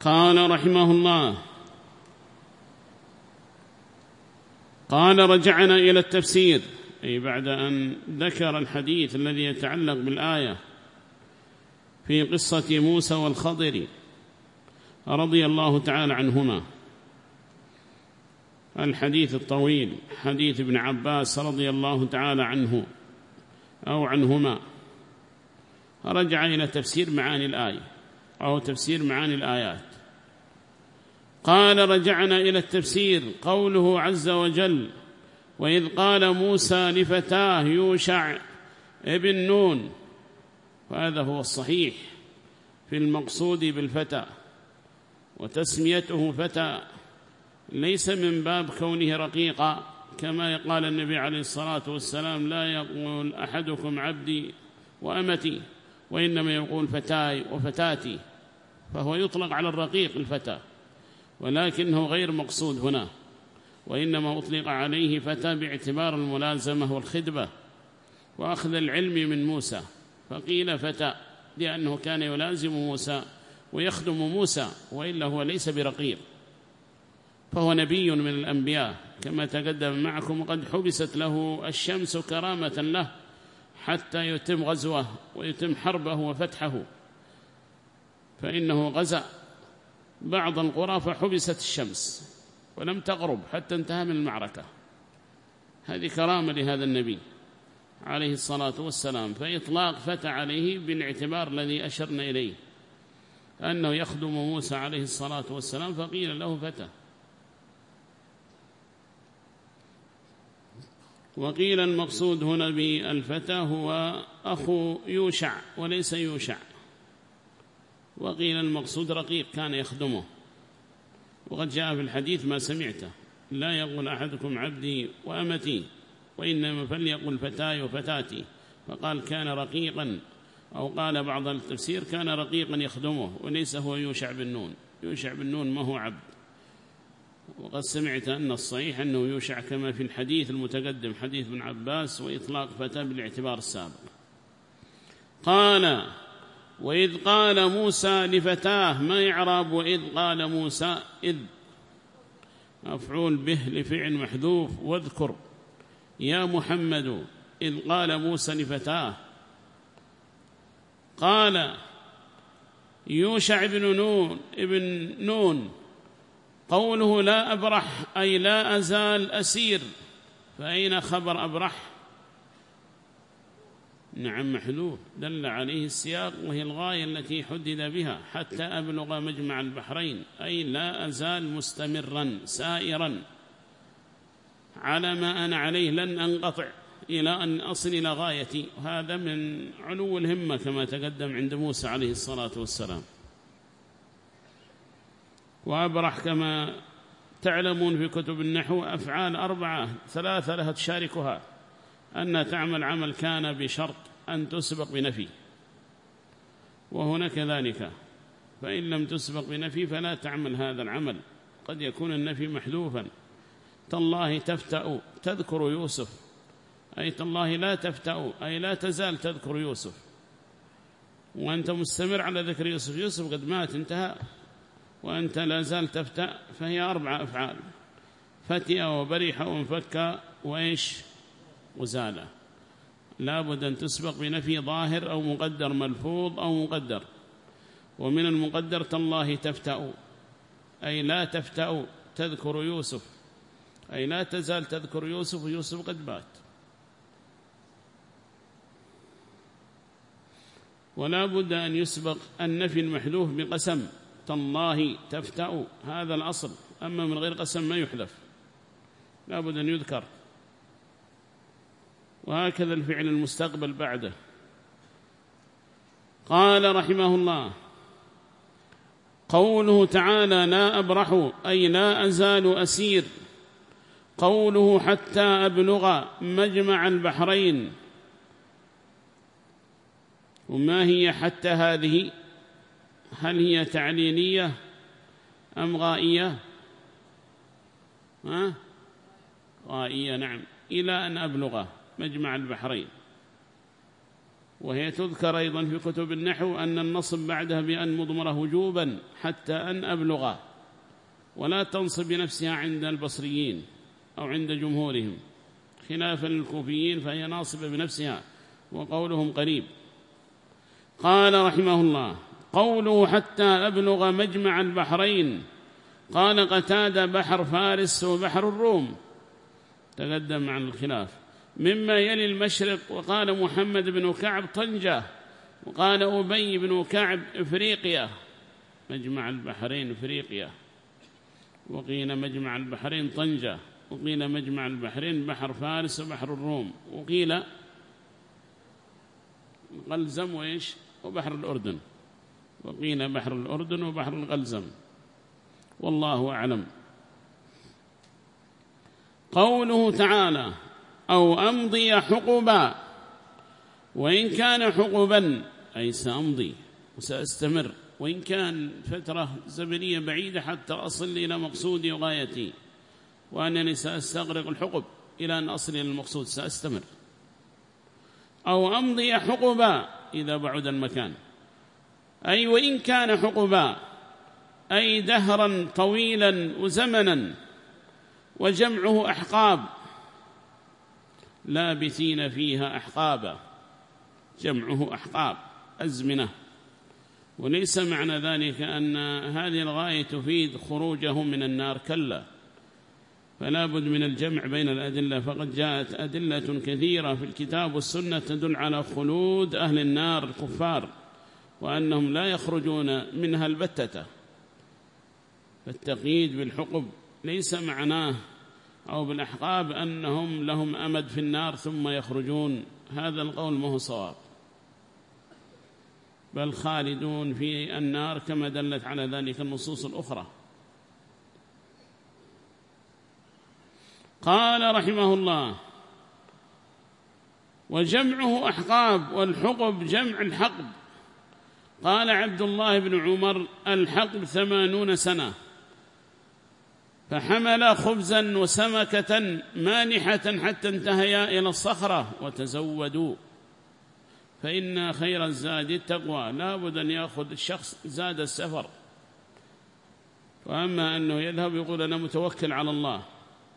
قال رحمه الله قال رجعنا إلى التفسير أي بعد أن ذكر الحديث الذي يتعلق بالآية في قصة موسى والخضر رضي الله تعالى عنهما. الحديث الطويل حديث ابن عباس رضي الله تعالى عنه أو عنهما. رجع إلى تفسير معاني الآية أو تفسير معاني الآيات. قال رجعنا إلى التفسير قوله عز وجل وإذ قال موسى لفتاه يوشع ابن نون وهذا هو الصحيح في المقصود بالفتى وتسميته فتى ليس من باب كونه رقيقا كما قال النبي عليه الصلاة والسلام لا يقول أحدكم عبدي وأمتي وإنما يقول فتاي وفتاتي فهو يطلق على الرقيق الفتى ولكنه غير مقصود هنا وإنما أطلق عليه فتى باعتبار الملازمة والخدبة وأخذ العلم من موسى فقيل فتى لأنه كان يلازم موسى ويخدم موسى وإلا هو ليس برقيق. فهو نبي من الأنبياء كما تقدم معكم وقد حبست له الشمس كرامة له حتى يتم غزوه ويتم حربه وفتحه فإنه غزا. بعض القرى فحبست الشمس ولم تغرب حتى انتهى من المعركة. هذه كرامة لهذا النبي عليه الصلاة والسلام فإطلاق فتى عليه بالاعتبار الذي أشرنا إليه أنه يخدم موسى عليه الصلاة والسلام فقيل له فتى. وقيل المقصود هنا بالفتى هو أخو يوشع وليس يوشع. وقيل المقصود رقيق كان يخدمه. وقد جاء في الحديث ما سمعته لا يقول أحدكم عبدي وأمتي وإنما فليقل فتاي وفتاتي. فقال كان رقيقا. أو قال بعض التفسير كان رقيقا يخدمه وليس هو يوشع بن نون. يوشع بن نون ما هو عبد. وقد سمعت أن الصحيح أنه يوشع كما في الحديث المتقدم حديث ابن عباس وإطلاق فتى بالاعتبار السابق. قال وإذ قال موسى لفتاه ما يعرب وإذ قال موسى إذ مفعول به لفعل محذوف واذكر يا محمد إذ قال موسى لفتاه قال يوشع بن نون ابن نون قوله لا أبرح أي لا أزال أسير فأين خبر أبرح؟ نعم محذوف دل عليه السياق وهي الغاية التي حدد بها حتى أبلغ مجمع البحرين أي لا أزال مستمرا سائرا. على ما أنا عليه لن أنقطع إلى أن أصل إلى غايتي. وهذا من علو الهمة كما تقدم عند موسى عليه الصلاة والسلام. وأبرح كما تعلمون في كتب النحو أفعال أربعة ثلاثة لها تشاركها. أن تعمل عمل كان بشرط أن تسبق بنفي. وهنا كذلك فإن لم تسبق بنفي فلا تعمل هذا العمل. قد يكون النفي محذوفا. تالله تفتأ تذكر يوسف. أي تالله لا تفتأ أي لا تزال تذكر يوسف. وأنت مستمر على ذكر يوسف. يوسف قد مات انتهى. وأنت لا زال تفتأ فهي أربع أفعال. فتئ وبرح وانفك وإيش؟ وزال لابد أن تسبق بنفي ظاهر أو مقدر ملفوظ أو مقدر. ومن المقدر تالله تفتأ. أي لا تفتأ تذكر يوسف. أي لا تزال تذكر يوسف ويوسف قد مات. ولا بد أن يسبق النفي المحذوف بقسم. تالله تفتأ. هذا الأصل. أما من غير قسم ما يحلف لا بد أن يذكر. وهكذا الفعل المستقبل بعده. قال رحمه الله قوله تعالى لا أبرح أي لا أزال أسير. قوله حتى أبلغ مجمع البحرين. وما هي حتى هذه؟ هل هي تعليلية أم غائية؟ ها؟ غائية نعم. إلى أن أبلغه مجمع البحرين. وهي تذكر أيضا في كتب النحو أن النصب بعدها بأن مضمرة وجوبا حتى أن أبلغ. ولا تنصب بنفسها عند البصريين أو عند جمهورهم. خلافا للكوفيين فهي ناصبة بنفسها وقولهم قريب. قال رحمه الله قوله حتى أبلغ مجمع البحرين. قال قتاد بحر فارس وبحر الروم. تقدم عن الخلاف. مما يلي المشرق وقال محمد بن كعب طنجة وقال أبي بن كعب إفريقيا مجمع البحرين إفريقيا. وقيل مجمع البحرين طنجة وقيل مجمع البحرين بحر فارس وبحر الروم. وقيل غلزم وإيش؟ وبحر الأردن. وقيل بحر الأردن وبحر الغلزم والله أعلم. قوله تعالى أو أمضي حقبا. وإن كان حقبا أي سأمضي وسأستمر. وإن كان فترة زمنية بعيدة حتى أصل إلى مقصودي وغايتي وأنني سأستغرق الحقب إلى أن أصل إلى المقصود سأستمر. أو أمضي حقبا إذا بعد المكان. أي وإن كان حقبا أي دهرا طويلا وزمنا. وجمعه أحقاب لابثين فيها أحقابا جمعه أحقاب أزمنة. وليس معنى ذلك أن هذه الغاية تفيد خروجه من النار كلا. فلا بد من الجمع بين الأدلة. فقد جاءت أدلة كثيرة في الكتاب والسنة تدل على خلود أهل النار الكفار وأنهم لا يخرجون منها البتة. فالتقييد بالحقب ليس معناه أو بالأحقاب أنهم لهم أمد في النار ثم يخرجون. هذا القول ما هو صواب. بل خالدون في النار كما دلت على ذلك النصوص الأخرى. قال رحمه الله وجمعه أحقاب والحقب جمع الحقب. قال عبد الله بن عمر الحقب ثمانون سنة. فحمل خبزا وسمكة مانحة حتى انتهيا إلى الصخرة وتزودوا. فإن خير الزاد التقوى لا بد أن يأخذ الشخص زاد السفر. وأما أنه يذهب يقول أنا متوكل على الله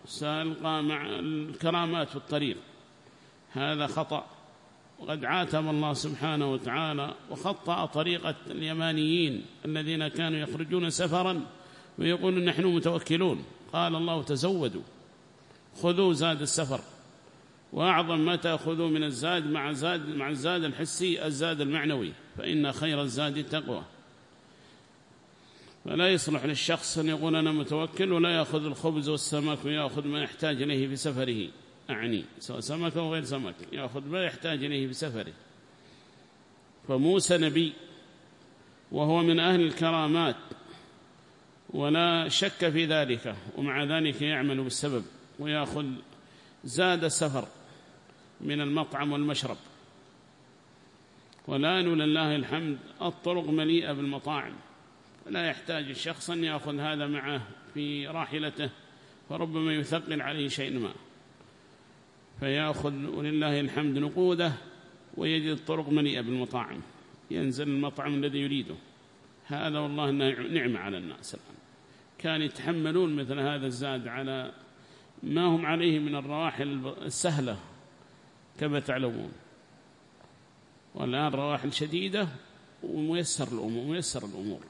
سألقى مع الكرامات في الطريق. هذا خطأ. وقد عاتب الله سبحانه وتعالى وخطأ طريقة اليمانيين الذين كانوا يخرجون سفراً. ويقولون نحن متوكلون. قال الله تزودوا. خذوا زاد السفر. وأعظم ما تأخذوا من الزاد مع, زاد مع الزاد الحسي الزاد المعنوي. فإن خير الزاد التقوى. فلا يصلح للشخص أن يقول أنا متوكل ولا يأخذ الخبز والسمك ويأخذ ما يحتاج إليه في سفره. أعني سواء سمك أو غير سمك. يأخذ ما يحتاج إليه في سفره. فموسى نبي وهو من أهل الكرامات. ولا شك في ذلك ومع ذلك يعمل بالسبب ويأخذ زاد السفر من المطعم والمشرب. والآن ولله الحمد الطرق مليئة بالمطاعم لا يحتاج الشخص أن يأخذ هذا معه في راحلته فربما يثقل عليه شيء ما. فيأخذ ولله الحمد نقوده ويجد الطرق مليئة بالمطاعم ينزل المطعم الذي يريده. هذا والله نعمة على الناس الآن. كان يتحملون مثل هذا الزاد على ما هم عليه من الرواحل السهلة كما تعلمون والآن رواحل شديدة وميسر الأمور, ميسر الأمور.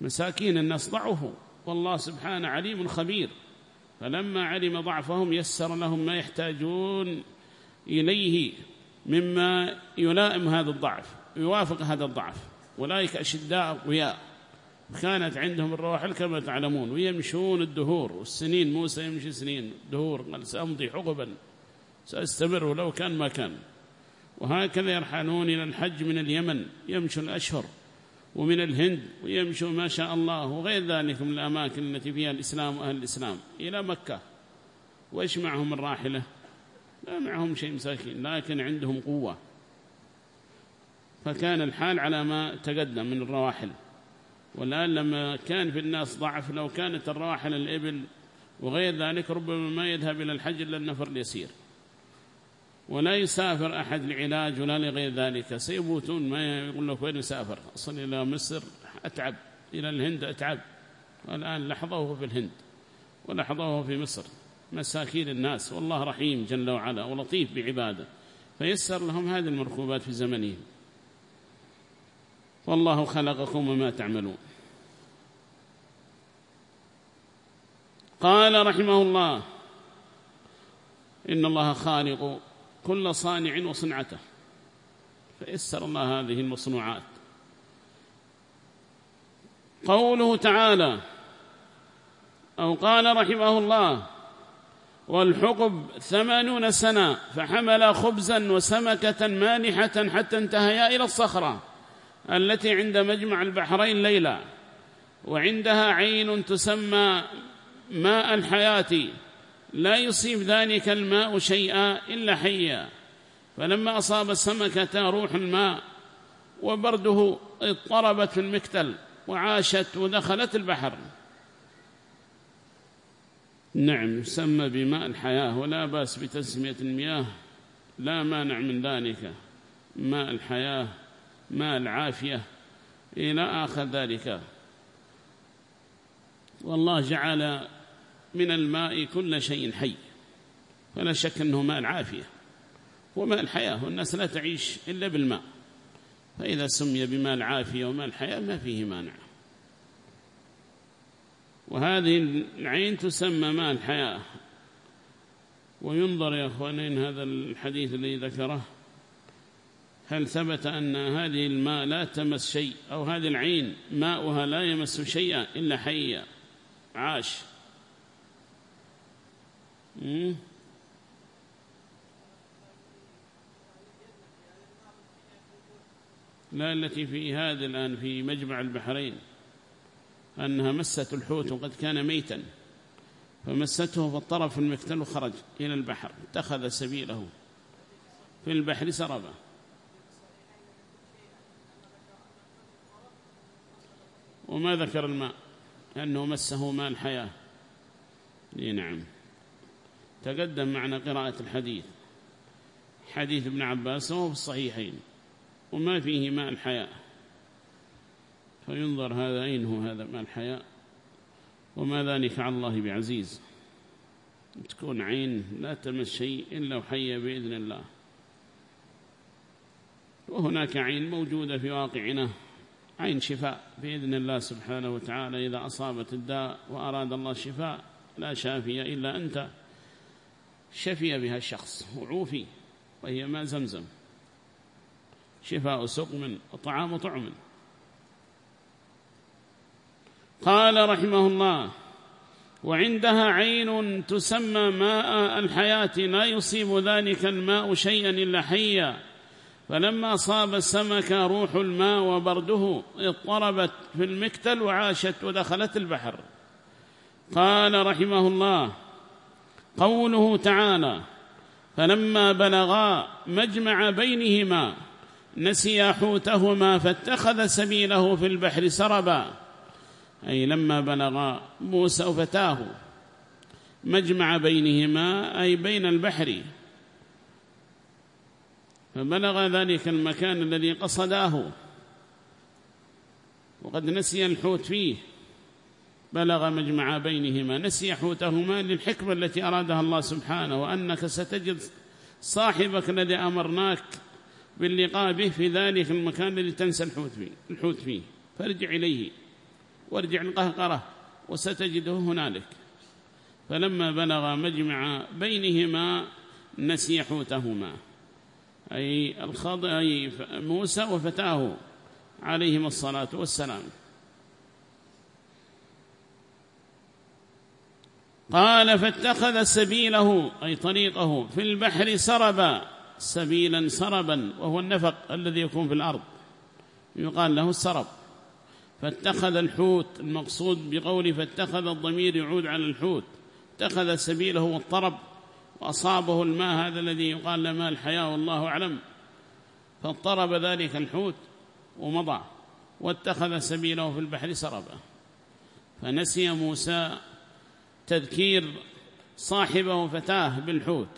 مساكين الناس ضعفوا. والله سبحانه عليم خبير. فلما علم ضعفهم يسر لهم ما يحتاجون إليه مما يلائم هذا الضعف. يوافق هذا الضعف. أولئك أشداء أقوياء كانت عندهم الرواحل كما تعلمون ويمشون الدهور. والسنين موسى يمشي سنين دهور. قال سأمضي حقبا. سأستمر ولو كان ما كان. وهكذا يرحلون إلى الحج من اليمن. يمشوا الأشهر ومن الهند ويمشوا ما شاء الله وغير ذلك من الأماكن التي فيها الإسلام وأهل الإسلام. إلى مكة. وإيش معهم الراحلة؟ لا معهم شيء مساكين لكن عندهم قوة. فكان الحال على ما تقدم من الرواحل. والآن لما كان في الناس ضعف لو كانت الراحل الإبل وغير ذلك ربما ما يذهب إلى الحج إلا النفر اليسير. ولا يسافر أحد لعلاج ولا لغير ذلك. سيبوتون ما يقول لك وين يسافر؟ أصل إلى مصر أتعب إلى الهند أتعب. والآن لحظة وهو في الهند ولحظة وهو في مصر. مساكين الناس والله رحيم جل وعلا ولطيف بعباده. فيسر لهم هذه المركوبات في زمنهم. والله خلقكم وما تعملون. قال رحمه الله إن الله خالق كل صانع وصنعته فيسر الله هذه المصنوعات. قوله تعالى أو قال رحمه الله والحقب ثمانون سنة فحمل خبزا وسمكة مانحة حتى انتهيا إلى الصخرة. التي عند مجمع البحرين ليلى وعندها عين تسمى ماء الحياة لا يصيب ذلك الماء شيئا إلا حيا. فلما أصاب السمكة روح الماء وبرده اضطربت في المكتل وعاشت ودخلت البحر. نعم يسمى بماء الحياة ولا بأس بتسمية المياه لا مانع من ذلك. ماء الحياة ماء العافية إلى آخر ذلك. والله جعل من الماء كل شيء حي. فلا شك أنه ماء العافية وماء الحياة والناس لا تعيش إلا بالماء. فإذا سمي بماء العافية وماء الحياة ما فيه مانع. وهذه العين تسمى ماء الحياة وينظر يا أخوانين هذا الحديث الذي ذكره. هل ثبت أن هذه الماء لا تمس شيء أو هذه العين ماؤها لا يمس شيئا إلا حيا عاش؟ لا التي في هذا الآن في مجمع البحرين أنها مست الحوت وقد كان ميتا فمسته فاضطرب المكتل وخرج إلى البحر اتخذ سبيله في البحر سربا. وما ذكر الماء لأنه مسه ماء الحياة نعم. تقدم معنا قراءة الحديث. حديث ابن عباس وهو في الصحيحين وما فيه ماء الحياة. فينظر هذا أين هو هذا ماء الحياة؟ وما ذلك على الله بعزيز؟ تكون عين لا تمس شيء إلا وحي بإذن الله. وهناك عين موجودة في واقعنا. عين شفاء بإذن الله سبحانه وتعالى. إذا أصابت الداء وأراد الله شفاء لا شافي إلا أنت. شفي بها الشخص وعوفي وهي ماء زمزم. شفاء سقم وطعام طعم. قال رحمه الله وعندها عين تسمى ماء الحياة لا يصيب ذلك الماء شيئا إلا حيا. فلما صاب السمك روح الماء وبرده اضطربت في المكتل وعاشت ودخلت البحر. قال رحمه الله قوله تعالى فلما بلغا مجمع بينهما نسيا حوتهما فاتخذ سبيله في البحر سربا. أي لما بلغ موسى وفتاه. مجمع بينهما أي بين البحر. فبلغ ذلك المكان الذي قصداه. وقد نسي الحوت فيه. بلغ مجمع بينهما. نسي حوتهما للحكمة التي أرادها الله سبحانه وأنك ستجد صاحبك الذي أمرناك باللقاء به في ذلك المكان الذي تنسى الحوت فيه, الحوت فيه. فارجع إليه وارجع القهقرة وستجده هنالك. فلما بلغ مجمع بينهما نسي حوتهما. أي, الخض... أي موسى وفتاه عليهما الصلاة والسلام. قال فاتخذ سبيله أي طريقه في البحر سربا سبيلا سربا وهو النفق الذي يكون في الأرض. يقال له السرب. فاتخذ الحوت المقصود بقوله فاتخذ الضمير يعود على الحوت. اتخذ سبيله والطرب وأصابه الماء هذا الذي يقال له ماء الحياة والله أعلم فاضطرب ذلك الحوت ومضى واتخذ سبيله في البحر سربا. فنسي موسى تذكير صاحبه فتاه بالحوت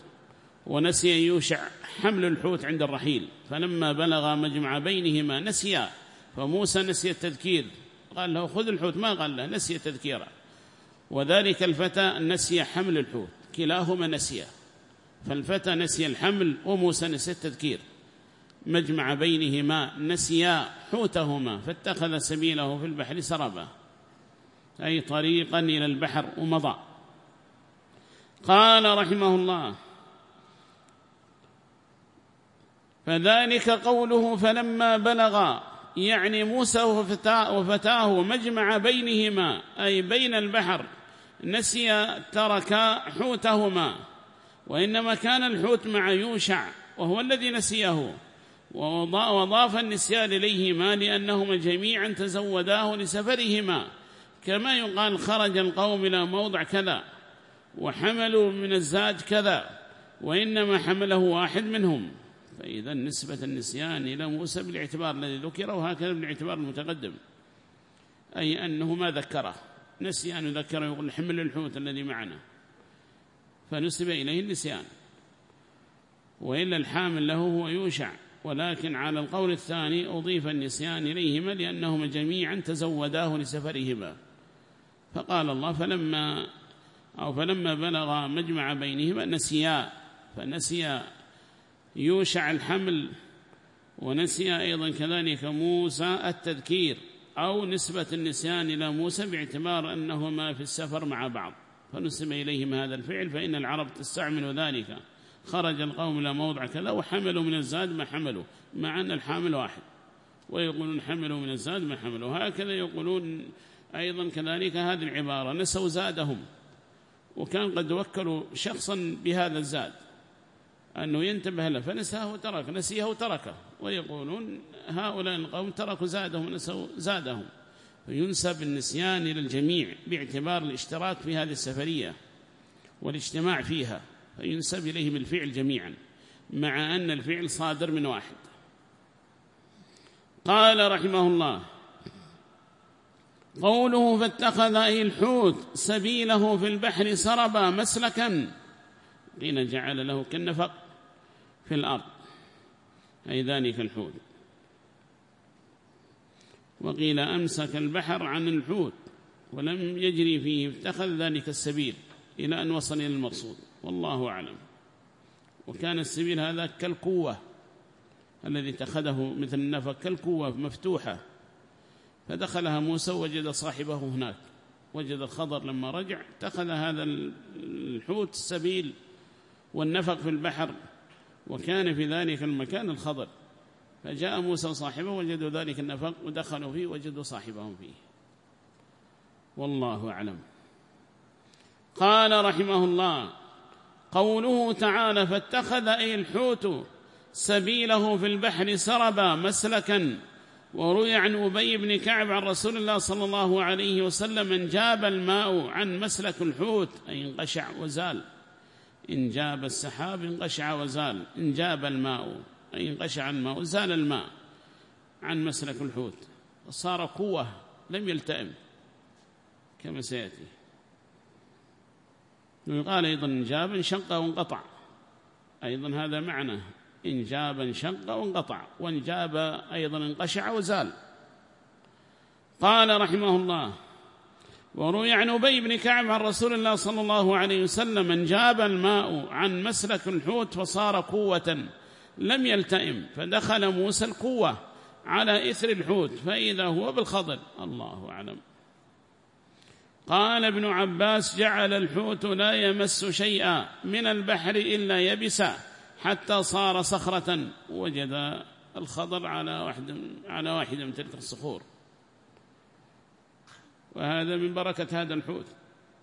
ونسي يوشع حمل الحوت عند الرحيل. فلما بلغ مجمع بينهما نسيا فموسى نسي التذكير. قال له خذ الحوت ما قال له؟ نسي تذكيرا وذلك الفتى نسي حمل الحوت. كلاهما نسيا. فالفتى نسي الحمل وموسى نسي التذكير. مجمع بينهما نسيا حوتهما فاتخذ سبيله في البحر سربا أي طريقا إلى البحر ومضى. قال رحمه الله فذلك قوله فلما بلغ يعني موسى وفتاه مجمع بينهما أي بين البحر نسي ترك حوتهما وإنما كان الحوت مع يوشع وهو الذي نسيه وضاف النسيان إليهما لأنهما جميعا تزوداه لسفرهما. كما يقال خرج القوم إلى موضع كذا وحملوا من الزاد كذا وإنما حمله واحد منهم. فإذا نسبة النسيان إلى موسى بالاعتبار الذي ذكر وهكذا بالاعتبار المتقدم. أي أنه ما ذكره. نسي أن يذكره يقول حمل الحوت الذي معنا. فنسب إليه النسيان. وإلا الحامل له هو يوشع. ولكن على القول الثاني أضيف النسيان إليهما لأنهما جميعا تزوداه لسفرهما. فقال الله فلما أو فلما بلغ مجمع بينهما نسيا. فنسي يوشع الحمل ونسي أيضا كذلك موسى التذكير. أو نسبة النسيان إلى موسى باعتبار أنهما في السفر مع بعض. فنسب إليهم هذا الفعل فإن العرب تستعمل ذلك. خرج القوم إلى موضع كذا وحملوا من الزاد ما حملوا مع أن الحامل واحد. ويقولون حملوا من الزاد ما حملوا. هكذا يقولون أيضا كذلك هذه العبارة نسوا زادهم. وكان قد وكلوا شخصا بهذا الزاد. أنه ينتبه له فنساه وترك نسيه وتركه. ويقولون هؤلاء القوم تركوا زادهم ونسوا زادهم. فينسب النسيان إلى الجميع باعتبار الاشتراك في هذه السفرية والاجتماع فيها. فينسب إليهم الفعل جميعا مع أن الفعل صادر من واحد. قال رحمه الله قوله فاتخذ أي الحوت سبيله في البحر سربا مسلكا قيل جعل له كالنفق في الأرض. أي ذلك الحوت. وقيل أمسك البحر عن الحوت ولم يجري فيه اتخذ ذلك السبيل إلى أن وصل إلى المقصود. والله أعلم. وكان السبيل هذا كالقوة الذي اتخذه مثل النفق كالقوة مفتوحة. فدخلها موسى وجد صاحبه هناك. وجد الخضر لما رجع اتخذ هذا الحوت السبيل والنفق في البحر وكان في ذلك المكان الخضر. فجاء موسى صاحبه وجدوا ذلك النفق ودخلوا فيه وجدوا صاحبهم فيه. والله أعلم. قال رحمه الله قوله تعالى فاتخذ أي الحوت سبيله في البحر سربا مسلكا وروي عن أبي بن كعب عن رسول الله صلى الله عليه وسلم من جاب الماء عن مسلك الحوت أي انقشع وزال. إن جاب السحاب انقشع وزال إن جاب الماء أي انقشع الماء زال الماء عن مسلك الحوت. وصار قوة لم يلتئم كما سيأتي. ويقال أيضا إنجاب انشق وانقطع. أيضا هذا معنى. إنجاب انشق وانقطع وانجاب أيضا انقشع وزال. قال رحمه الله وروي عن أبي بن كعب عن رسول الله صلى الله عليه وسلم من جاب الماء عن مسلك الحوت فصار قوة لم يلتئم فدخل موسى القوة على إثر الحوت فإذا هو بالخضر. الله أعلم. قال ابن عباس جعل الحوت لا يمس شيئا من البحر إلا يبسا حتى صار صخرة وجد الخضر على واحد على واحدة من تلك الصخور. وهذا من بركة هذا الحوت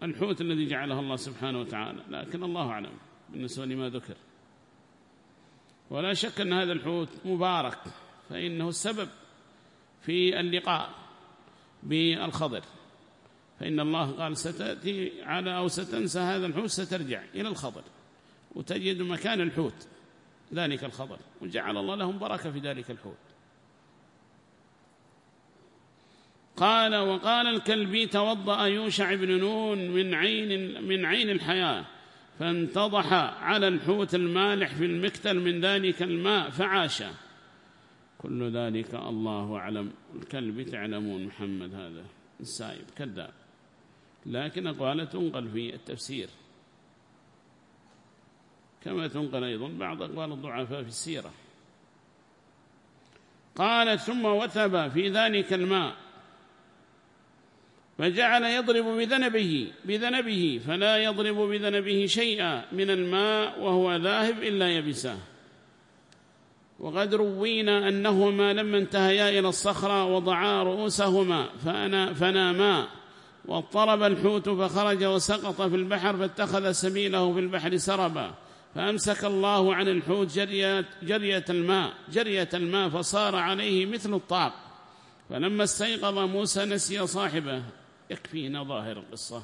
الحوت الذي جعله الله سبحانه وتعالى لكن الله أعلم بالنسبة لما ذكر. ولا شك أن هذا الحوت مبارك فإنه السبب في اللقاء بالخضر. فإن الله قال ستأتي على أو ستنسى هذا الحوت سترجع إلى الخضر وتجد مكان الحوت ذلك الخضر وجعل الله لهم بركة في ذلك الحوت. قال وقال الكلبي توضأ يوشع بن نون من عين, من عين الحياة فانتضح على الحوت المالح في المكتل من ذلك الماء فعاش. كل ذلك الله أعلم. الكلب تعلمون محمد هذا السائب كذاب. لكن أقوال تنقل في التفسير. كما تنقل أيضا بعض أقوال الضعفاء في السيرة. قالت ثم وثب في ذلك الماء فجعل يضرب بذنبه بذنبه فلا يضرب بذنبه شيئا من الماء وهو ذاهب إلا يبسه. وقد روينا أنهما لما انتهيا إلى الصخرة وضعا رؤوسهما فأنا فناما واضطرب الحوت فخرج وسقط في البحر فاتخذ سبيله في البحر سربا. فأمسك الله عن الحوت جرية, جرية الماء جرية الماء فصار عليه مثل الطاق. فلما استيقظ موسى نسي صاحبه. يكفينا ظاهر القصة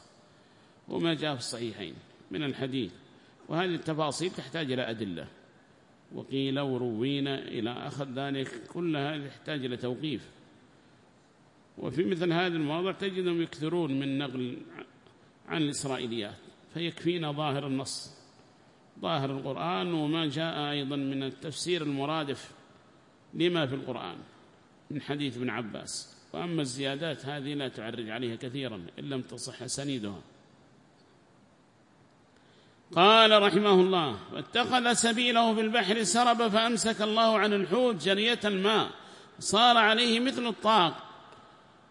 وما جاء في الصحيحين من الحديث وهذه التفاصيل تحتاج إلى أدلة. وقيل وروينا إلى أخذ ذلك كل هذه تحتاج إلى توقيف. وفي مثل هذه المواضع تجدهم يكثرون من نقل عن الإسرائيليات فيكفينا ظاهر النص ظاهر القرآن وما جاء أيضا من التفسير المرادف لما في القرآن من حديث ابن عباس. وأما الزيادات هذه لا تعرج عليها كثيرا إن لم تصح سنيدها. قال رحمه الله واتخذ سبيله في البحر سرب فأمسك الله عن الحوت جرية الماء صار عليه مثل الطاق.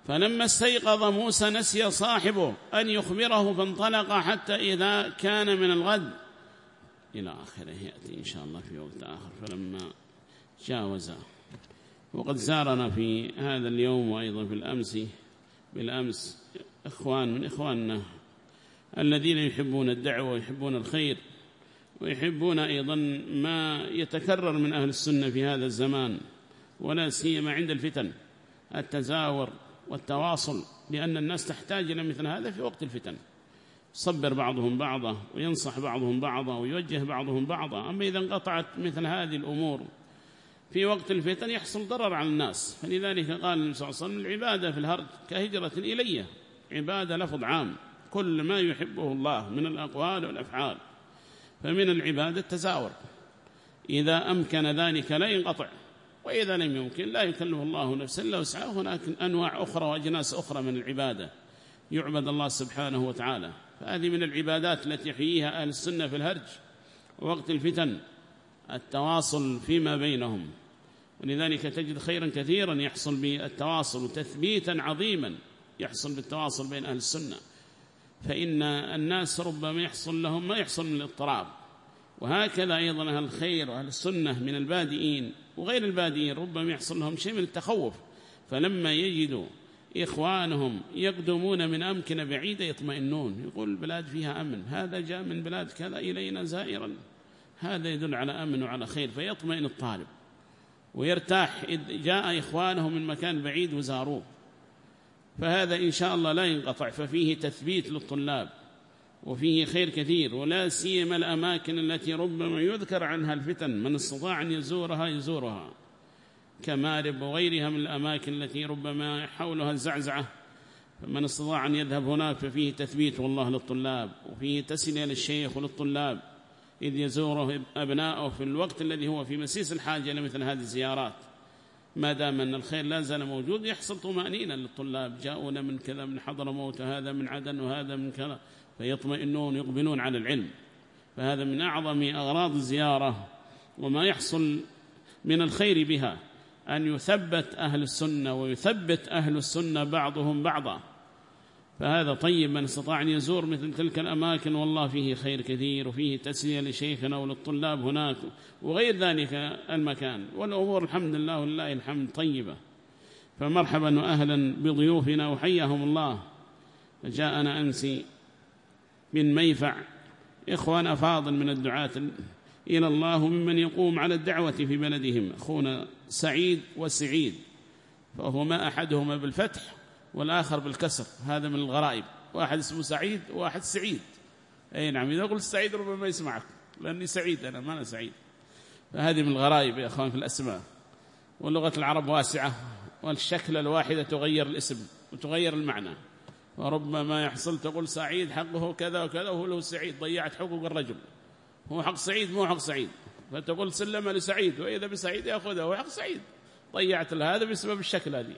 فلما استيقظ موسى نسي صاحبه أن يخبره فانطلق حتى إذا كان من الغد. إلى آخره يأتي إن شاء الله في وقت آخر فلما جاوز وقد زارنا في هذا اليوم وأيضا في الأمس بالأمس إخوان من إخواننا الذين يحبون الدعوة ويحبون الخير ويحبون أيضا ما يتكرر من أهل السنة في هذا الزمان ولا سيما عند الفتن التزاور والتواصل لأن الناس تحتاج إلى مثل هذا في وقت الفتن. صبر بعضهم بعضا وينصح بعضهم بعضا ويوجه بعضهم بعضا أما إذا انقطعت مثل هذه الأمور في وقت الفتن يحصل ضرر على الناس. فلذلك قال النبي صلى الله عليه وسلم العبادة في الهرج كهجرة إلي. عبادة لفظ عام. كل ما يحبه الله من الأقوال والأفعال. فمن العبادة التزاور. إذا أمكن ذلك لا ينقطع. وإذا لم يمكن لا يكلف الله نفسا. إلا وسعها هناك أنواع أخرى وأجناس أخرى من العبادة يعبد الله سبحانه وتعالى. فهذه من العبادات التي يحييها أهل السنة في الهرج. وقت الفتن التواصل فيما بينهم. ولذلك تجد خيرا كثيرا يحصل بالتواصل وتثبيتا عظيما يحصل بالتواصل بين أهل السنة. فإن الناس ربما يحصل لهم ما يحصل من الاضطراب. وهكذا أيضا أهل الخير وأهل السنة من البادئين وغير البادئين ربما يحصل لهم شيء من التخوف. فلما يجدوا إخوانهم يقدمون من أمكنة بعيدة يطمئنون. يقول البلاد فيها أمن هذا جاء من بلاد كذا إلينا زائرا. هذا يدل على أمن وعلى خير. فيطمئن الطالب. ويرتاح إذ جاء إخوانه من مكان بعيد وزاروه. فهذا إن شاء الله لا ينقطع ففيه تثبيت للطلاب وفيه خير كثير ولا سيما الأماكن التي ربما يذكر عنها الفتن من استطاع أن يزورها يزورها. كمارب وغيرها من الأماكن التي ربما حولها الزعزعة فمن استطاع أن يذهب هناك ففيه تثبيت والله للطلاب وفيه تسلية للشيخ وللطلاب. إذ يزوره أبناؤه في الوقت الذي هو في مسيس الحاجة لمثل هذه الزيارات. ما دام أن الخير لا زال موجود يحصل طمأنينة للطلاب. جاءونا من كذا من حضر موت وهذا من عدن وهذا من كذا. فيطمئنون يقبلون على العلم. فهذا من أعظم أغراض الزيارة وما يحصل من الخير بها. أن يثبت أهل السنة ويثبت أهل السنة بعضهم بعضا. فهذا طيب من استطاع أن يزور مثل تلك الأماكن والله فيه خير كثير وفيه تسلية لشيخنا وللطلاب هناك وغير ذلك المكان. والأمور الحمد لله ولله الحمد طيبة. فمرحبا وأهلا بضيوفنا وحياهم الله. جاءنا أنسي من ميفع إخوان فاضل من الدعاة إلى الله ممن يقوم على الدعوة في بلدهم. أخونا سعيد وسعيد فهما أحدهما بالفتح والآخر بالكسر هذا من الغرائب. واحد اسمه سعيد وواحد سعيد. أي نعم إذا قلت سعيد ربما يسمعك لأني سعيد أنا ما أنا سعيد. فهذه من الغرائب يا أخوان في الأسماء. ولغة العرب واسعة والشكل الواحدة تغير الاسم وتغير المعنى. وربما يحصل تقول سعيد حقه كذا وكذا وهو له سعيد ضيعت حقوق الرجل. هو حق سعيد مو حق سعيد. فتقول سلم لسعيد وإذا بسعيد يأخذه هو حق سعيد. ضيعت هذا بسبب الشكل هذه.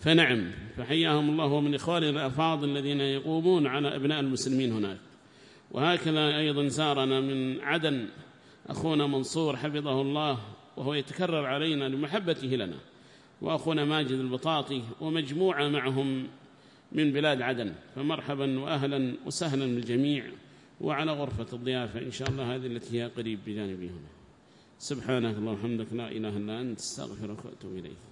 فنعم. فحياهم الله ومن إخواننا الأفاضل الذين يقومون على أبناء المسلمين هناك. وهكذا أيضا سارنا من عدن أخونا منصور حفظه الله وهو يتكرر علينا لمحبته لنا. وأخونا ماجد البطاطي ومجموعة معهم من بلاد عدن. فمرحبا وأهلا وسهلا بالجميع. وعلى غرفة الضيافة إن شاء الله هذه التي هي قريب بجانبي هنا. سبحانك اللهم وبحمدك لا إله إلا أنت استغفرك وأتوب إليك.